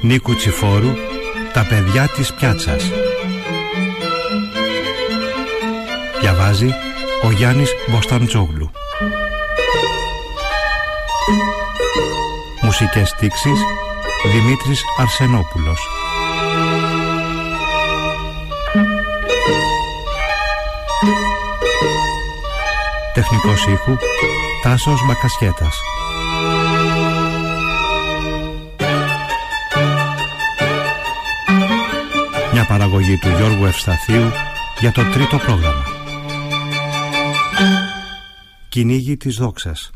Νίκου Τσιφόρου «Τα παιδιά της πιάτσας» Διαβάζει ο Γιάννης Μποσταντζόγλου. Μουσικές στίξεις Δημήτρης Αρσενόπουλος Τεχνικός ήχου Τάσος Μπακασιέτας Μια παραγωγή του Γιώργου Ευσταθίου για το τρίτο πρόγραμμα. Κυνήγι της δόξας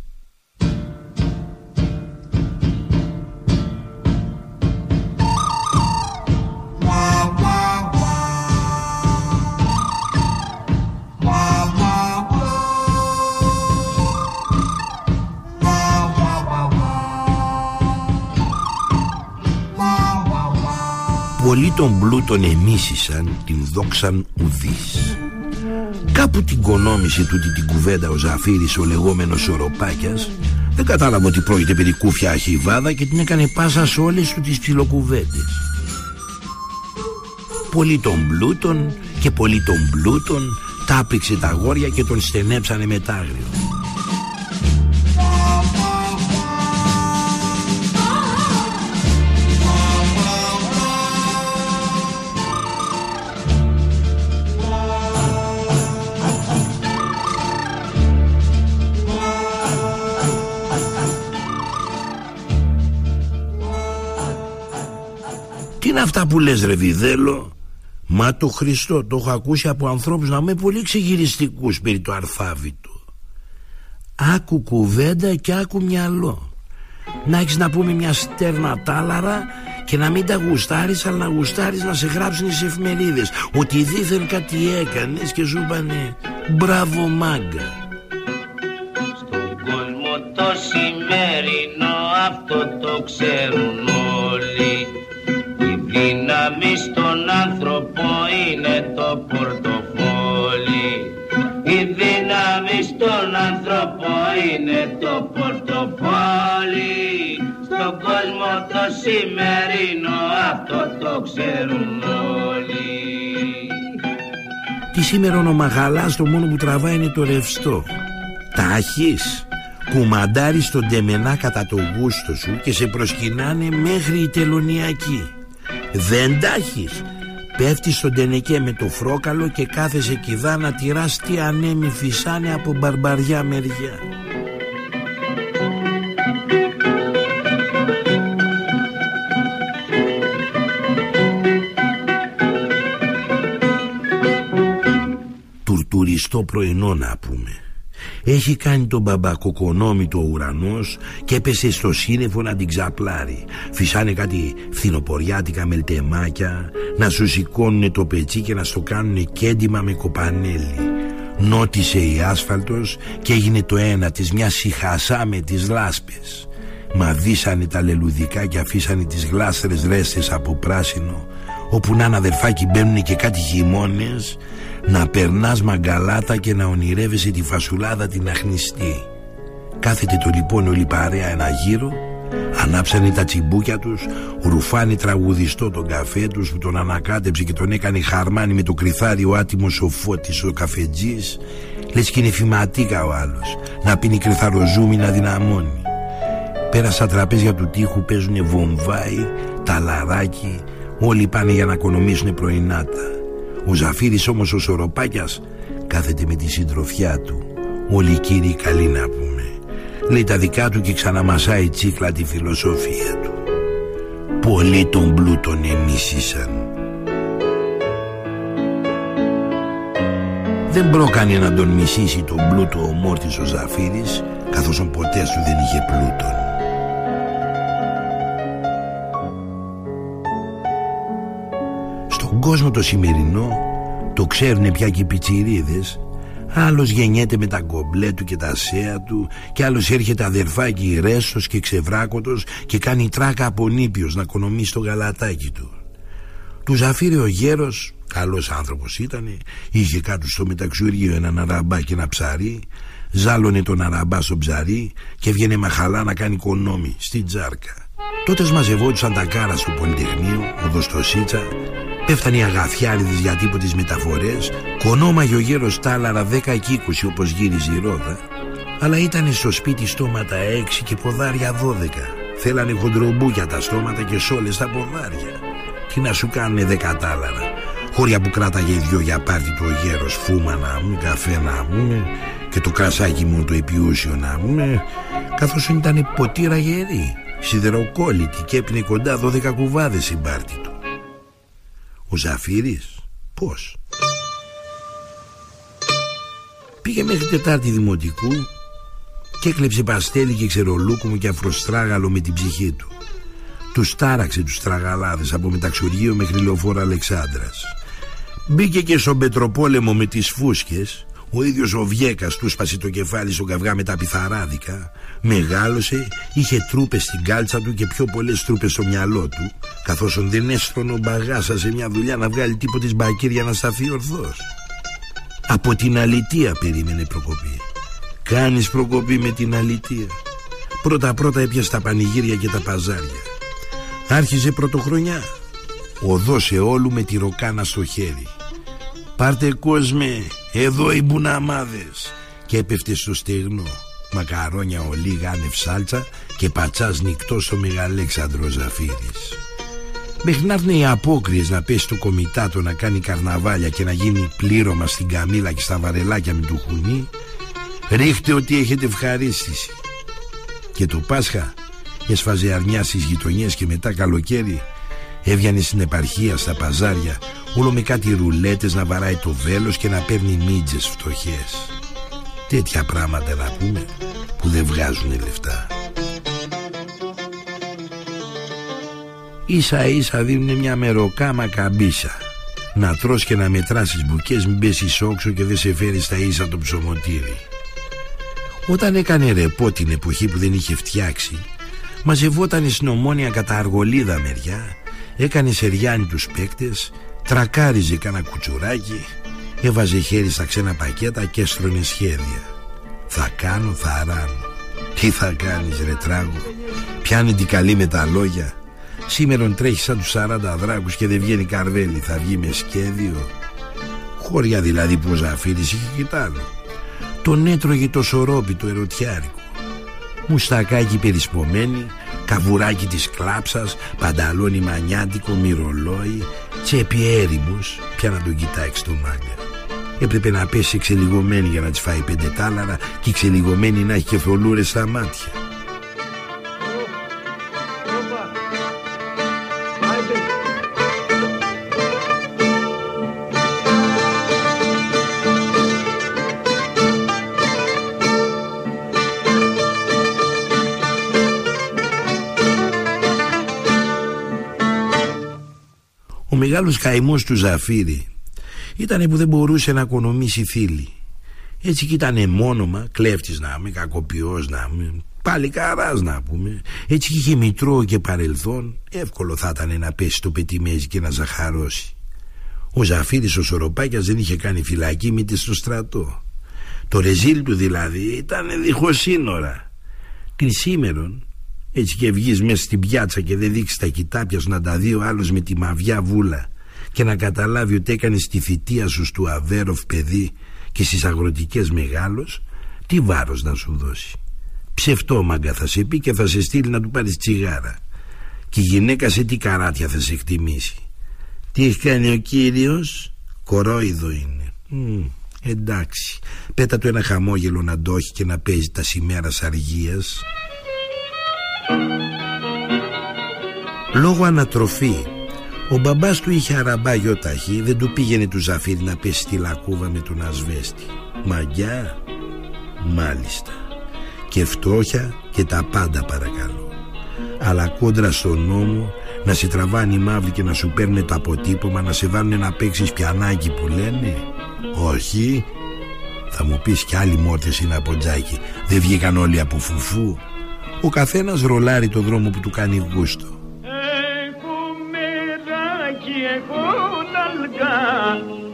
Πολλοί τον πλούτον εμίσησαν, την δόξαν ουδείς. Κάπου την κονόμησε τούτη την κουβέντα ο Ζαφύρης ο λεγόμενος Οροπάκιας Δεν κατάλαβε ότι πρόκειται περί κούφια αχιβάδα και την έκανε πάσα σε όλες του τις ψιλοκουβέντες. Πολύ τον πλούτον και πολύ τον πλούτον τάπηξε τα γόρια και τον στενέψανε μετάγριο είναι αυτά που λες ρε Βιδέλο; Μα το Χριστό το έχω ακούσει από ανθρώπους να είμαι πολύ ξεγυριστικούς περί το αρθάβητο Άκου κουβέντα και άκου μυαλό. Να έχεις να πούμε μια στέρνα τάλαρα και να μην τα γουστάρεις αλλά να γουστάρεις να σε γράψουν οι εφημερίδες. Ότι δίθεν κάτι έκανες και σου είπανε μπράβο μάγκα Στον κόσμο το σημερινό αυτό το ξέρουν είναι το πορτοφόλι Στον κόσμο το σημερινό αυτό το ξέρουν όλοι. Τι σήμερα ο Μαγαλάς το μόνο που τραβάει είναι το ρευστό. Τα έχεις Κουμαντάρεις στον τεμενά κατά το γούστο σου και σε προσκυνάνε μέχρι η τελωνιακή. Δεν τα έχεις Πέφτεις στον τενεκέ με το φρόκαλο και κάθεσαι κιδά να τυράς τι ανέμι φυσάνε από μπαρμπαριά μεριά Τουρτουριστό πρωινό να πούμε έχει κάνει τον μπαμπακοκονόμη το ουρανός και έπεσε στο σύννεφο να την ξαπλάρει. Φυσάνε κάτι φθινοποριάτικα μελτεμάκια να σου σηκώνουν το πετσί και να στο κάνουν κέντημα με κοπανέλι. Νότισε η άσφαλτος και έγινε το ένα της μιας σιχασά με τις λάσπες. Μαδίσανε τα λελουδικά και αφήσανε τις γλάστρες ρέστες από πράσινο όπου να αδερφάκι μπαίνουν και κάτι χειμώνες να περνάς μαγκαλάτα και να ονειρεύεσαι τη φασουλάδα την αχνιστή. Κάθεται το λοιπόν όλη παρέα ένα γύρο Ανάψανε τα τσιμπούκια τους Ρουφάνει τραγουδιστό τον καφέ τους Που τον ανακάτεψε και τον έκανε χαρμάνι Με το κρυθάρι ο άτιμος ο Φώτης Ο καφετζής. Λες και είναι φηματίκα ο άλλος Να πίνει κρυθαροζούμι να δυναμώνει. Πέρας στα τραπέζια του τείχου παίζουνε βομβάι Ταλαράκι Όλοι πάνε για να οικονομήσουν πρωινάτα ο Ζαφύρης όμως ο Σοροπάκιας κάθεται με τη συντροφιά του. Όλοι οι κύριοι καλοί να πούμε. Λέει τα δικά του και ξαναμασάει τσίχλα τη φιλοσοφία του. Πολλοί τον πλούτον εμίσησαν Δεν πρόκανε να τον μισήσει τον πλούτο ο Μόρτης ο Ζαφύρης Καθώς ο ποτές του δεν είχε πλούτον Στον κόσμο το σημερινό το ξέρουν πια και οι πιτσιρίδες. Άλλος γεννιέται με τα κομπλέ του και τα σέα του Και άλλος έρχεται αδερφάκι ρέστος και ξεβράκωτος Και κάνει τράκα από νήπιος να οικονομήσει το γαλατάκι του. Του Ζαφύρι ο γέρος Καλός άνθρωπος ήταν Είχε κάτω στο μεταξουργείο έναν αραμπά και ένα ψαρί Ζάλωνε τον αραμπά στο ψαρί Και έβγαινε μαχαλά να κάνει κονόμι Στην τζάρκα. Τότε μαζευόντουσαν τα κάρα στο Πολυτεχνείο Οδό στο Σίτσα Πέφτανε οι αγαθιάριδες για τίποτες μεταφορές Κονόμαγε ο γέρος τάλαρα 10 και 20 όπως γύριζε η ρόδα Αλλά ήταν στο σπίτι στόματα 6 και ποδάρια 12 Θέλανε χοντρομπούκια τα στόματα και σόλες τα ποδάρια. Τι να σου κάνουνε δεκατάλαρα Χώρια που κράταγε δυο για πάρτι του ο γέρος Φούμα να μου, καφέ να μου Και το κρασάκι μου το επιούσιο να μου Καθώς ήταν ποτήρα γερή Σιδεροκόλλητη και έπινε κοντά 12 κουβάδες η πάρτι του Ο Ζαφύρης Πώς; Πήγε μέχρι Τετάρτη Δημοτικού και έκλεψε παστέλι και ξερολούκουμο και αφροστράγαλο με την ψυχή του. Τους τάραξε τους τραγαλάδες από μεταξουργείο μέχρι λεωφόρα Αλεξάνδρας. Μπήκε και στον Πετροπόλεμο με τις φούσκες ο ίδιος ο Βιέκας του σπάσει το κεφάλι στον καυγά με τα πιθαράδικα. Μεγάλωσε, είχε τρούπες στην κάλτσα του και πιο πολλές τρούπες στο μυαλό του Καθώς δεν έστρωνε ο μπαγάσα σε μια δουλειά να βγάλει τίποτε μπακύρια να σταθεί ορθώς Από την αλητία περίμενε προκοπή. Κάνεις προκοπή με την αλητία Πρώτα πρώτα έπιασε τα πανηγύρια και τα παζάρια. Άρχιζε πρωτοχρονιά. Οδόσε όλου με τη ροκάνα στο χέρι. Πάρτε κόσμε Εδώ οι μπουναμάδες. Και έπεφτε στο στεγνό. Μακαρόνια ολί γάνευ σάλτσα Και πατσάς νυχτός στο Μεγαλέξανδρος Ζαφύρης. Μέχρι να έρθουν οι απόκριες να πέσει το κομιτάτο να κάνει καρναβάλια και να γίνει πλήρωμα στην καμίλα και στα βαρελάκια με του χουνί Ρίχτε ότι έχετε ευχαρίστηση. Και το Πάσχα έσφαζε αρνιάς στις γειτονιές και μετά καλοκαίρι έβγαινε στην επαρχία στα παζάρια όλο με κάτι ρουλέτες να βαράει το βέλος και να παίρνει μίτζες φτωχές. Τέτοια πράγματα να πούμε που δεν βγάζουν λεφτά. Ίσα ίσα δίνουν μια μεροκάμα καμπίσα. Να τρως και να μετράσεις τις μπουκές Μην πέσεις όξο και δεν σε φέρει στα ίσα το ψωμοτήρι. Όταν έκανε ρεπό την εποχή που δεν είχε φτιάξει Μαζευόταν στην ομόνια κατά αργολίδα μεριά Έκανε σεριάνι τους παίκτες Τρακάριζε κάνα κουτσουράκι Έβαζε χέρι στα ξένα πακέτα και έστρωνε σχέδια. Θα κάνω, θα ράνω Τι θα κάνεις ρε τράγο Πιάνει την καλή με τα λόγια. Σήμερον τρέχει σαν τους 40 δράκους και δεν βγαίνει καρβέλι. Θα βγει με σχέδιο Χώρια δηλαδή που ο Ζαφύρης είχε κοιτάλο Τον έτρωγε το σωρόπι το ερωτιάρικο. Μουστακάκι περισπομένη Καβουράκι της κλάψας Πανταλόνι μανιάτικο μυρολόι Τσέπη έρημος Πια να τον κοιτάξει το μάγκα. Έπρεπε να πέσει εξελιγωμένη για να της φάει πέντε τάλαρα Και εξελιγωμένη να έχει και θολούρες στα μάτια μεγάλος καημός του Ζαφύρη ήταν που δεν μπορούσε να οικονομήσει θήλη. Έτσι κι ήταν μόνομα, κλέφτης να είμαι, κακοποιός να είμαι, πάλι καράς να πούμε. Έτσι κι είχε μητρό και παρελθόν, εύκολο θα ήταν να πέσει το πετιμέζι και να ζαχαρώσει. Ο Ζαφύρης ο Σοροπάκιας δεν είχε κάνει φυλακή μήτε στο στρατό. Το ρεζίλ του δηλαδή ήταν δίχως σύνορα. Την σήμερον έτσι και βγεις μέσα στην πιάτσα και δεν δείξεις τα κοιτάπια σου να τα δει ο άλλος με τη μαβιά βούλα και να καταλάβει ότι έκανες τη θητεία σου του Αβέροφ παιδί και στις αγροτικές μεγάλος, τι βάρος να σου δώσει. Ψευτόμαγκα θα σε πει και θα σε στείλει να του πάρεις τσιγάρα. Και η γυναίκα σε τι καράτια θα σε εκτιμήσει. Τι έχει κάνει ο κύριος, κορόιδο είναι. Μ, εντάξει, πέτα του ένα χαμόγελο να το έχει και να παίζει τα σημέρα αργίας Λόγω ανατροφή Ο μπαμπάς του είχε αραμπά ταχύ Δεν του πήγαινε του Ζαφύρι να πέσει στη λακκούβα με τον ασβέστη. Μαγιά Μάλιστα. Και φτώχεια και τα πάντα παρακαλώ. Αλλά κόντρα στον νόμο Να σε τραβάνει μαύρη και να σου παίρνει το αποτύπωμα Να σε βάλουν να παίξεις πιανάκι που λένε. Όχι. Θα μου πεις κι άλλοι μόρτες είναι από τζάκι. Δεν βγήκαν όλοι από φουφού ο καθένας ρολάρει το δρόμο που του κάνει δυνατό. Έχω μέρα κι έχω ναλγά,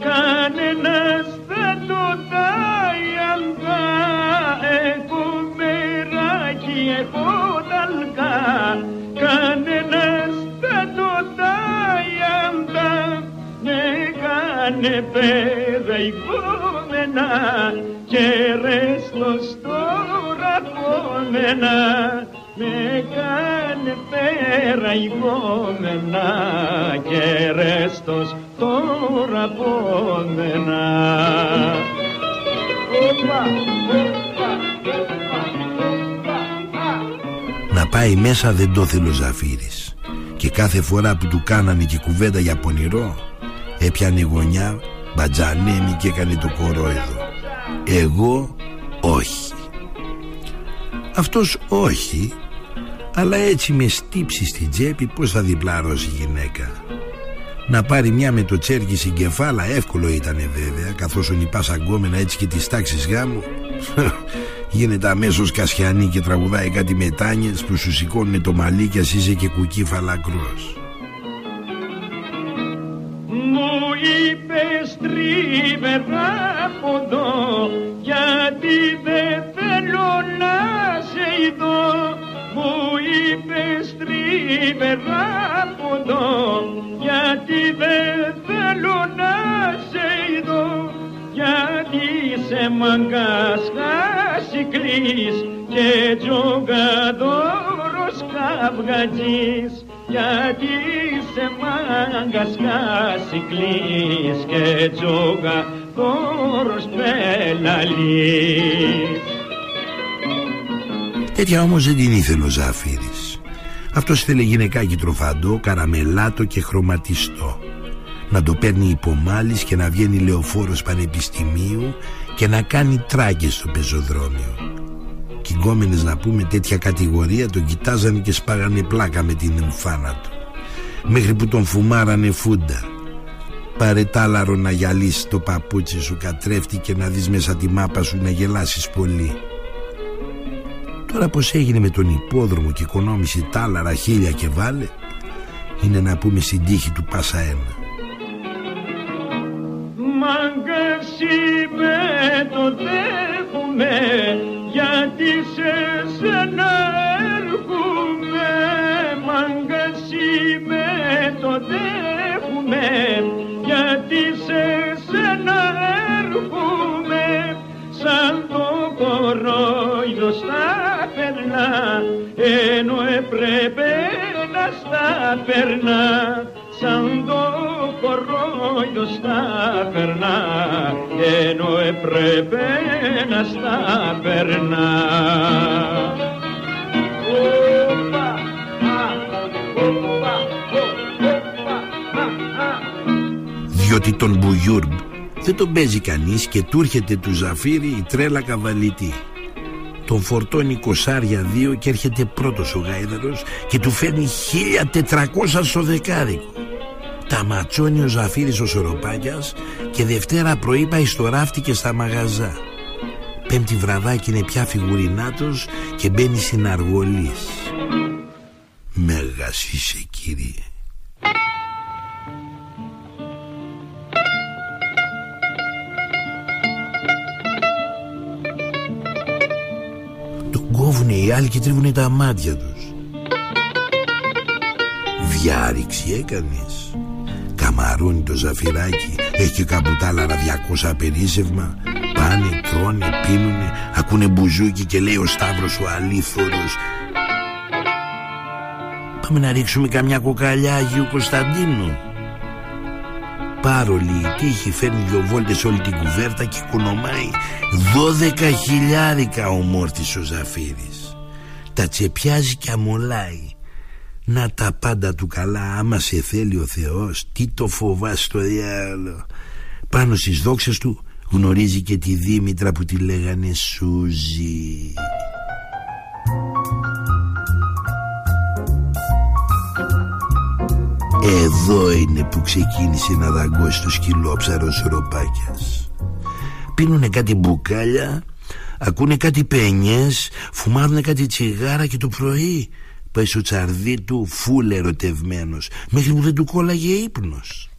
κάνεις τα το τα ιαμπά. Έχω μέρα κι έχω ναλγά, κάνεις τα το τα ιαμπά. Ναι κάνε παιδαίγμα με να και ρες στόμα πόμενα με κάνε πέρα ηγόμενα και ρέστος τώρα πόμενα. Να πάει μέσα δεν το θέλει ο Ζαφύρης και κάθε φορά που του κάνανε και κουβέντα για πονηρό έπιανε γωνιά, μπατζανέμι και έκανε το κορόιδο. Εγώ όχι. Αυτός όχι, αλλά έτσι με στύψει στην τσέπη πως θα διπλαρώσει η γυναίκα. Να πάρει μια με το τσέρκι στην κεφάλα εύκολο ήτανε βέβαια καθώς ο νυπάς αγκόμενα έτσι και τις τάξεις γάμου γίνεται αμέσως κασιανή και τραγουδάει κάτι μετάνιες που σου σηκώνουν το μαλλί και είσαι και κουκί φαλακρός. Μου είπες τρίβερα από από εδώ γιατί δεν θέλω να σε ειδώ γιατί σε μαγκάς χασικλής και τζογαδόρος καυγατζής γιατί σε μάγκας χασικλής και τζογαδόρος πελαλής Τέτοια όμως δεν την ήθελε ο Ζάφυρης. Αυτός ήθελε γυναικάκι τροφαντό, καραμελάτο και χρωματιστό. Να το παίρνει υπομάλης και να βγαίνει λεωφόρος πανεπιστημίου και να κάνει τράγκες στο πεζοδρόμιο. Και οι γκόμενες να πούμε τέτοια κατηγορία τον κοιτάζανε και σπάγανε πλάκα με την εμφάνα του. Μέχρι που τον φουμάρανε φούντα. Πάρε τάλαρο να γυαλίσεις το παπούτσι σου κατρέφτη και να δεις μέσα τη μάπα σου να γελάσεις πολύ. Τώρα πως έγινε με τον υπόδρομο και οικονόμησε τάλαρα χίλια και βάλε είναι να πούμε στην τύχη του πάσα ένα. Μάγκας είμαι το δέχομαι γιατί σε σένα έρχομαι Μάγκας είμαι το δέχομαι γιατί σε σένα έρχομαι σαν το κορόιδο στα περνά ενώ έπρεπε να στα περνά σαν το κορόιδο στα περνά ενώ έπρεπε να στα περνά. Οπα, α, οπα, οπα, α, α. Διότι τον Μπουγιούρμπ δεν τον παίζει κανείς και του έρχεται του Ζαφύρι η τρέλα καβαλητή. Τον φορτώνει κοσάρια δύο και έρχεται πρώτος ο γάιδαρος και του φέρνει 1400 στο δεκάρικο. Τα ματσώνει ο Ζαφύρης ο Σοροπάκιας και Δευτέρα πρωί πάει στο ράφτη και στα μαγαζά. Πέμπτη βραδάκι είναι πια φιγουρινάτος και μπαίνει στην αργολής. Μέγας είσαι κύριε. Οι άλλοι και τρίβουνε τα μάτια τους. Διάρρηξη έκανες. Καμαρώνει το ζαφυράκι. Έχει και καπουτάλαρα 200 περίσευμα. Πάνε, τρώνε, πίνουνε. Ακούνε μπουζούκι και λέει ο Σταύρος ο αλήθωρος. Πάμε να ρίξουμε καμιά κοκαλιά Αγίου Κωνσταντίνου. Πάρολη η τύχη φέρνει δυο βόλτες όλη την κουβέρτα και οικονομάει δώδεκα χιλιάρικα ο Μόρτης ο Ζαφύρης. Τα τσεπιάζει και αμολάει. Να τα πάντα του καλά άμα σε θέλει ο Θεός Τι το φοβάσαι το διάλο. Πάνω στις δόξες του γνωρίζει και τη Δήμητρα που τη λέγανε Σούζη. Εδώ είναι που ξεκίνησε να δαγκώσει το σκυλόψαρος ροπάκιας. Πίνουνε κάτι μπουκάλια Ακούνε κάτι πένιες Φουμάρουνε κάτι τσιγάρα και το πρωί. Πάει στο τσαρδί του φούλε ερωτευμένος Μέχρι που δεν του κόλλαγε ύπνος.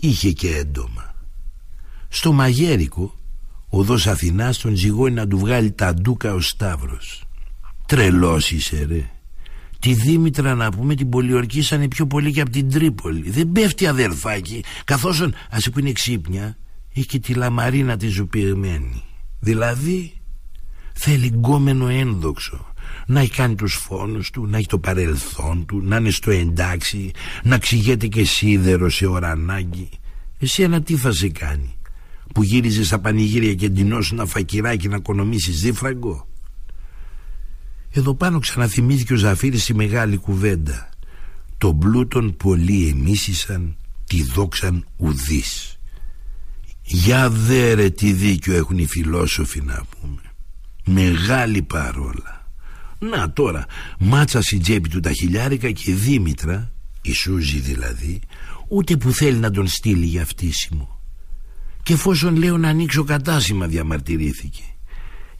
Είχε και έντομα. Στο μαγέρικο Οδός Αθηνάς τον ζυγώνει να του βγάλει τα ντούκα ο Σταύρος. Τρελός είσαι ρε. Τη Δήμητρα να πούμε την πολιορκήσανε πιο πολύ και από την Τρίπολη. Δεν πέφτει αδερφάκι Καθώς ας που είναι ξύπνια Έχει και τη λαμαρίνα τη ζουπηγμένη Δηλαδή θέλει γκόμενο ένδοξο να έχει κάνει τους φόνους του, να έχει το παρελθόν του, να είναι στο εντάξει, να ξηγέται και σίδερο σε ώρα ανάγκη. Εσύ ένα τι θα σε κάνει, που γύριζες στα πανηγύρια και ντυνώσου ένα φακυράκι να οικονομήσεις δίφραγκο. Εδώ πάνω ξαναθυμήθηκε ο Ζαφύρης τη μεγάλη κουβέντα. Το πλούτον πολλοί εμίσησαν, τη δόξαν ουδείς. Για δέρε τι δίκιο έχουν οι φιλόσοφοι να πούμε. Μεγάλη παρόλα. Να τώρα, μάτσα στην τσέπη του τα χιλιάρικα και η Δήμητρα, η Σούζη δηλαδή, ούτε που θέλει να τον στείλει για φτύσιμο. Και εφόσον λέω να ανοίξω κατάστημα διαμαρτυρήθηκε.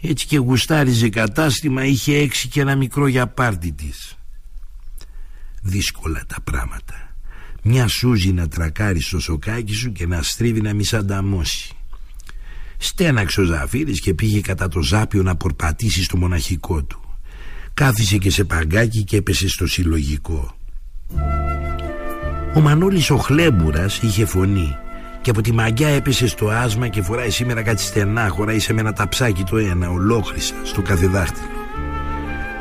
Έτσι και γουστάριζε κατάστημα είχε έξι και ένα μικρό για πάρτι της. Δύσκολα τα πράγματα. Μια Σούζη να τρακάρει στο σοκάκι σου και να στρίβει να μη σανταμώσει. Στέναξε ο Ζαφύρης και πήγε κατά το ζάπιο να πορπατήσει στο μοναχικό του. Κάθισε και σε παγκάκι και έπεσε στο συλλογικό. Ο Μανώλης ο Χλέμπουρας είχε φωνή και από τη μαγιά έπεσε στο άσμα και φοράει σήμερα κάτι στενά, χωράει σε μένα ταψάκι το ένα, ολόκλησα, στο κάθε δάχτυλο.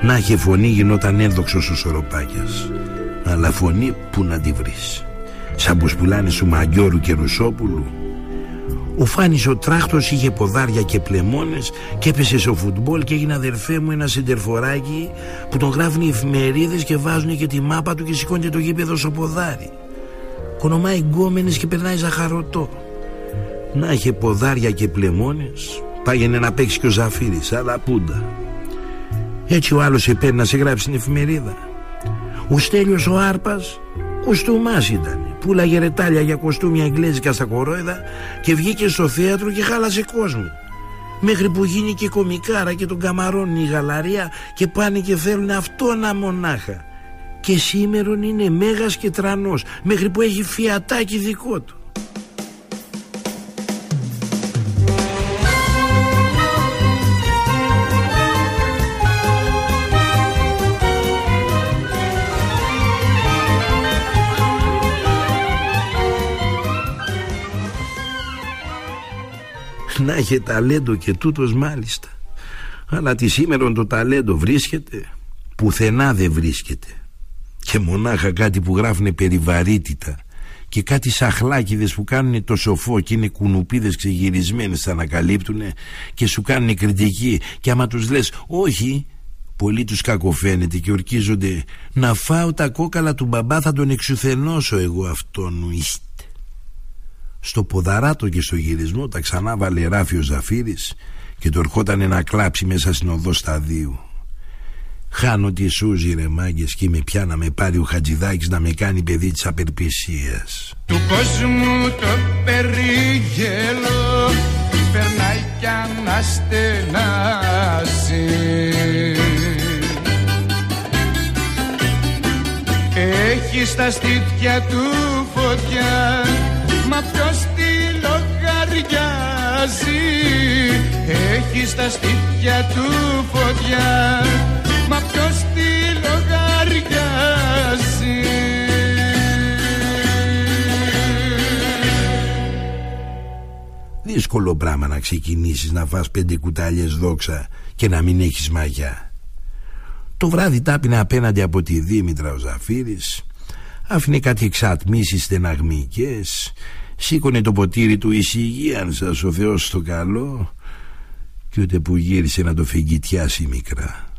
Να είχε φωνή γινόταν ένδοξος ο Σοροπάκιας, αλλά φωνή που να τη βρεις. Σαν που σπουλάνε σου Μαγκιόρου και Ρουσόπουλου, ο Φάνης ο τράχτος είχε ποδάρια και πλεμόνες και έπεσε στο φουτμπόλ και έγινε αδερφέ μου ένα σεντερφοράκι που τον γράφουν οι εφημερίδες και βάζουν και τη μάπα του και σηκώνεται το γήπεδο στο ποδάρι. Κονομάει γκόμενες και περνάει ζαχαρωτό. Να είχε ποδάρια και πλεμόνες πάγαινε να παίξει και ο Ζαφύρης αλλά πούντα. Έτσι ο άλλος επέρνει να σε γράψει στην εφημερίδα. Ο Στέλιος ο Άρπας Κουστούμάς ήταν Πούλαγε ρετάλια για κοστούμια εγγλέζικα στα κορόιδα Και βγήκε στο θέατρο και χάλασε κόσμο. Μέχρι που γίνει και κομικάρα και τον καμαρώνει η γαλαρία Και πάνε και θέλουν αυτό να μονάχα. Και σήμερα είναι μέγας και τρανός Μέχρι που έχει φιατάκι δικό του να είχε ταλέντο και τούτος μάλιστα. Αλλά τη σήμερα το ταλέντο βρίσκεται πουθενά δεν βρίσκεται. Και μονάχα κάτι που γράφουνε περιβαρύτητα και κάτι σαχλάκιδες που κάνουν το σοφό και είναι κουνουπίδες ξεγυρισμένες θα ανακαλύπτουν και σου κάνουν κριτική. Και άμα τους λες όχι πολλοί τους κακοφαίνεται και ορκίζονται. Να φάω τα κόκαλα του μπαμπά θα τον εξουθενώσω εγώ αυτόν στο ποδαράτο και στο γυρισμό τα ξανά βάλε ράφει ο Ζαφύρης και το ερχόταν να κλάψει μέσα στην οδό σταδίου. Χάνω τη σούζη ρε μάγκες και με πια να με πάρει ο Χατζηδάκης να με κάνει παιδί της απερπισίας. Του κόσμου το περίγελο περνάει κι αναστενάζει Έχει στα στήθια του φωτιά Μα ποιος τη λογαριάζει. Έχει στα στήθια του φωτιά. Μα ποιος τη λογαριάζει. Δύσκολο πράγμα να ξεκινήσεις να φας πέντε κουτάλιες δόξα και να μην έχεις μαγιά. Το βράδυ τάπινε απέναντι από τη Δήμητρα ο Ζαφύρης άφηνε κάτι εξατμίσεις στεναγμικές σήκωνε το ποτήρι του εισηγείαν σας ο Θεός στο καλό και ούτε που γύρισε να το φεγγιτιάσει μικρά.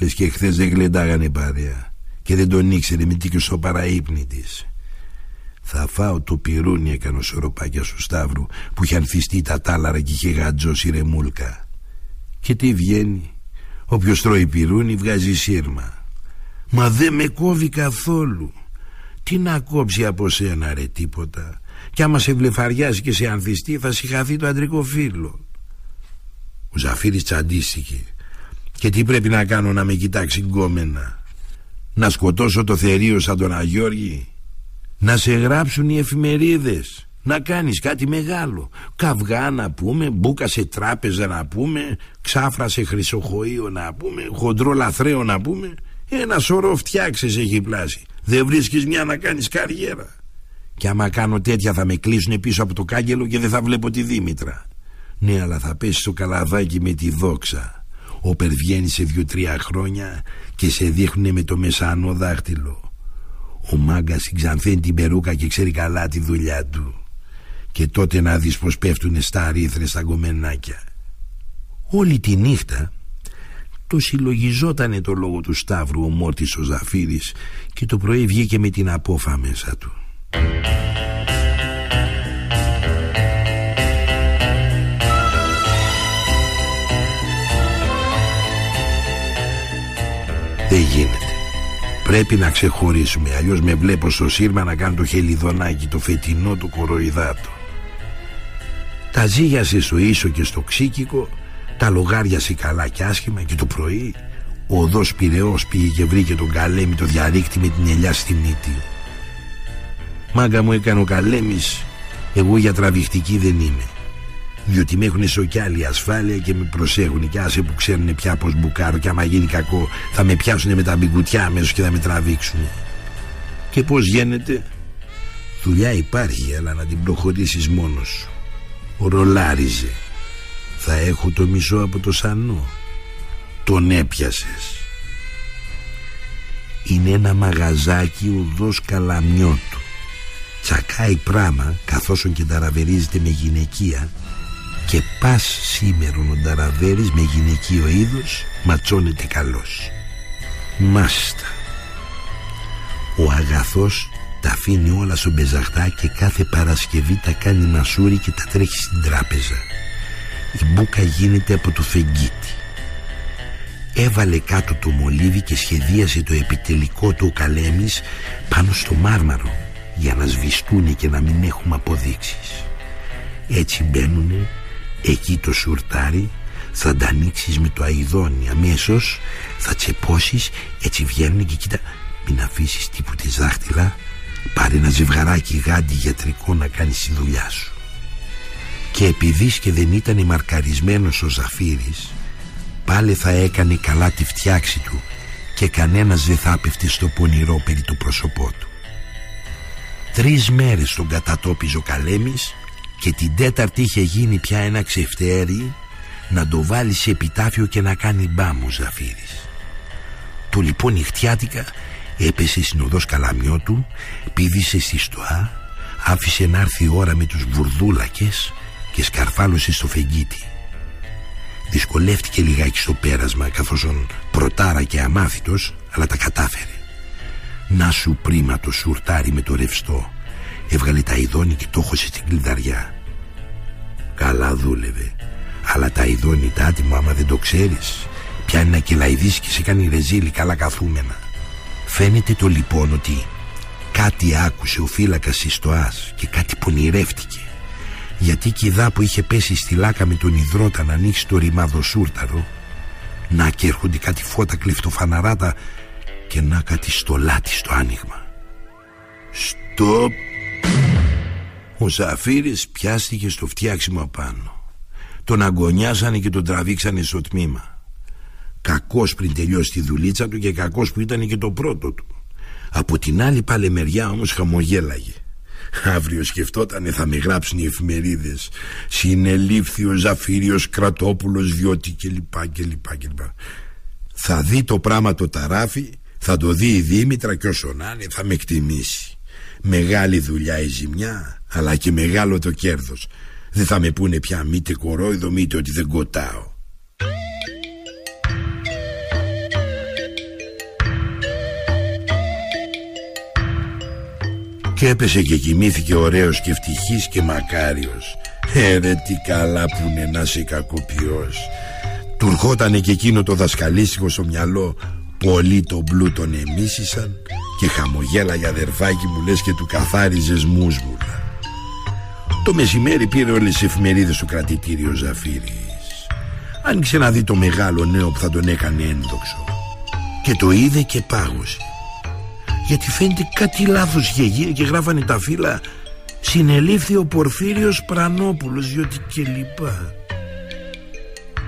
Λες και χθες δεν γλεντάγανε παρέα. Και δεν τον ήξερε με τι και στο παραείπνη της. Θα φάω το πυρούνι έκανε ο σωροπάκια σου Σταύρου που είχε ανθιστεί τα τάλαρα και είχε γατζώσει ρεμούλκα και τι βγαίνει. Όποιος τρώει πυρούνι βγάζει σύρμα. Μα δεν με κόβει καθόλου. Τι να κόψει από σένα ρε τίποτα Κι άμα σε βλεφαριάσει και σε ανθιστεί θα συγχαθεί το αντρικό φίλο Ο Ζαφύρης τσαντίστηκε. Και τι πρέπει να κάνω να με κοιτάξει γκόμενα; Να σκοτώσω το θερίο σαν τον Αγιώργη; Να σε γράψουν οι εφημερίδες; Να κάνεις κάτι μεγάλο; Καυγά να πούμε, μπούκα σε τράπεζα να πούμε Ξάφρα σε χρυσοχοείο να πούμε Χοντρό λαθρέο να πούμε. Ένα σωρό φτιάξεις έχει πλάσει. Δεν βρίσκεις μια να κάνεις καριέρα Και άμα κάνω τέτοια θα με κλείσουν πίσω από το κάγκελο Και δεν θα βλέπω τη Δήμητρα. Ναι αλλά θα πέσει στο καλαδάκι με τη δόξα. Όπερ βγαίνει σε δύο-τρία χρόνια Και σε δείχνουν με το μεσάνο δάχτυλο. Ο μάγκα συγκζανθαίνει την περούκα και ξέρει καλά τη δουλειά του. Και τότε να δεις πως πέφτουν στα αρίθρες τα γκομενάκια. Όλη τη νύχτα το συλλογιζότανε το λόγο του Σταύρου ο Μόρτης ο Ζαφύρης και το πρωί βγήκε με την απόφα μέσα του. Δεν γίνεται. Πρέπει να ξεχωρίσουμε Αλλιώς με βλέπω στο σύρμα να κάνω το χελιδονάκι Το φετινό του κοροϊδάτο Τα ζήγιασε στο ίσο και στο ξύκικο τα λογάριασε καλά και άσχημα και το πρωί ο οδός Πυραιός πήγε και βρήκε τον Καλέμι το διαρρήκτη με την ελιά στη μύτη. Μάγκα μου έκανε ο Καλέμης, εγώ για τραβηχτική δεν είμαι. Διότι με έχουν σοκιάλει ασφάλεια και με προσέχουν και άσε που ξέρουν πια πως μπουκάρω και άμα γίνει κακό θα με πιάσουν με τα μπιγκουτιά αμέσως και θα με τραβήξουν. Και πως γίνεται, δουλειά υπάρχει αλλά να την προχωρήσεις μόνος σου. Ρολάριζε. Θα έχω το μισό από το σανό Τον έπιασες Είναι ένα μαγαζάκι ουδός καλαμιώτου Τσακάει πράμα καθώς και ταραβερίζεται με γυναικεία και πας σήμερα ο ταραβέρης με γυναικείο είδος ματσώνεται καλός. Μάστα. Ο αγαθός τα αφήνει όλα στον πεζαχτά και κάθε Παρασκευή τα κάνει μασούρι και τα τρέχει στην τράπεζα. Η μπουκα γίνεται από το φεγγίτι. Έβαλε κάτω το μολύβι και σχεδίασε το επιτελικό του ο Καλέμης πάνω στο μάρμαρο για να σβηστούν και να μην έχουμε αποδείξεις. Έτσι μπαίνουνε εκεί το σουρτάρι θα τα ανοίξεις με το αηδόνι αμέσως θα τσεπώσεις έτσι βγαίνουν και κοίτα μην αφήσεις τίποτε δάχτυλα πάρε ένα ζευγαράκι γάντι γιατρικό να κάνεις τη δουλειά σου. Και επειδή και δεν ήταν μαρκαρισμένος ο Ζαφύρης πάλι θα έκανε καλά τη φτιάξη του και κανένας δεν θα έπεφτε στο πονηρό περί του πρόσωπό του. Τρεις μέρες τον κατατόπιζε ο Καλέμης και την τέταρτη είχε γίνει πια ένα ξεφτέρι να το βάλει σε επιτάφιο και να κάνει μπάμου Ζαφύρης. Το λοιπόν νυχτιάτικα έπεσε στην οδός Καλαμιώτου, πήδησε στη στοά, άφησε να έρθει η ώρα με τους βουρδούλακες και σκαρφάλωσε στο φεγγίτι. Δυσκολεύτηκε λιγάκι στο πέρασμα καθώς он προτάρα και αμάθητος αλλά τα κατάφερε. Να σου πρίμα το σουρτάρι με το ρευστό έβγαλε τα ειδώνη και το χωσε στην κλειδαριά. Καλά δούλευε αλλά τα ειδώνη τα άτομα άμα δεν το ξέρεις πιάνει να κελαϊδίσει και σε κάνει ρεζίλι καλά καθούμενα. Φαίνεται το λοιπόν ότι κάτι άκουσε ο φύλακας της και κάτι πονηρεύτηκε γιατί κηδά που είχε πέσει στη λάκα με τον υδρότα να ανοίξει το ρημάδο σούρταρο να και έρχονται κάτι φώτα κλεφτοφαναράτα και να κάτι στολάτι στο άνοιγμα. Στοπ Ο Ζαφύρης πιάστηκε στο φτιάξιμο απάνω. Τον αγκονιάσανε και τον τραβήξανε στο τμήμα. Κακός πριν τελειώσει τη δουλίτσα του και κακός που ήταν και το πρώτο του. Από την άλλη πάλι μεριά όμως χαμογέλαγε. Αύριο σκεφτότανε θα με γράψουν οι εφημερίδες. Συνελήφθη ο Ζαφύριος Κρατόπουλος Διότι κλπ κλπ κλπ. Θα δει το πράγμα το ταράφι Θα το δει η Δήμητρα και όσο να είναι θα με εκτιμήσει. Μεγάλη δουλειά η ζημιά Αλλά και μεγάλο το κέρδος. Δεν θα με πούνε πια μήτε κορόιδο μήτε ότι δεν κοτάω και έπεσε και κοιμήθηκε ωραίος και ευτυχής και μακάριος. Έρε τι καλά που είναι να είσαι κακοποιός. Του ερχότανε και εκείνο το δασκαλίστικο στο μυαλό Πολύ τον μπλου τον εμίσησαν Και χαμογέλαγε αδερφάκι μου λες και του καθάριζες μουσμουλα. Το μεσημέρι πήρε όλες τις εφημερίδες του κρατητήριο Ζαφύρης. Άνοιξε να δει το μεγάλο νέο που θα τον έκανε ένδοξο. Και το είδε και πάγωσε. Γιατί φαίνεται κάτι λάθος είχε γίνει και γράφανε τα φύλλα. Συνελήφθη ο Πορφύριος Πρανόπουλος διότι και λοιπά.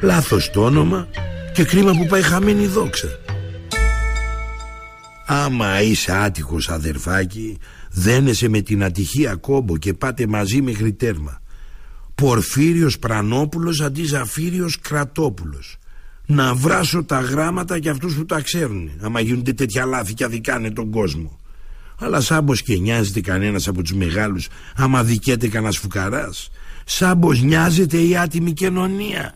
Λάθος το όνομα και κρίμα που πάει χαμένη δόξα Άμα είσαι άτυχος αδερφάκι Δένεσαι με την ατυχία κόμπο Και πάτε μαζί μέχρι τέρμα. Πορφύριος Πρανόπουλος Αντί Ζαφύριος Κρατόπουλος. Να βράσω τα γράμματα Και αυτούς που τα ξέρουν Άμα γίνονται τέτοια λάθη και αδικάνε τον κόσμο. Αλλά σάμπος και νοιάζεται κανένας από τους μεγάλους Άμα δικαίται κανένας φουκαράς. Σάμπος νοιάζεται η άτιμη κοινωνία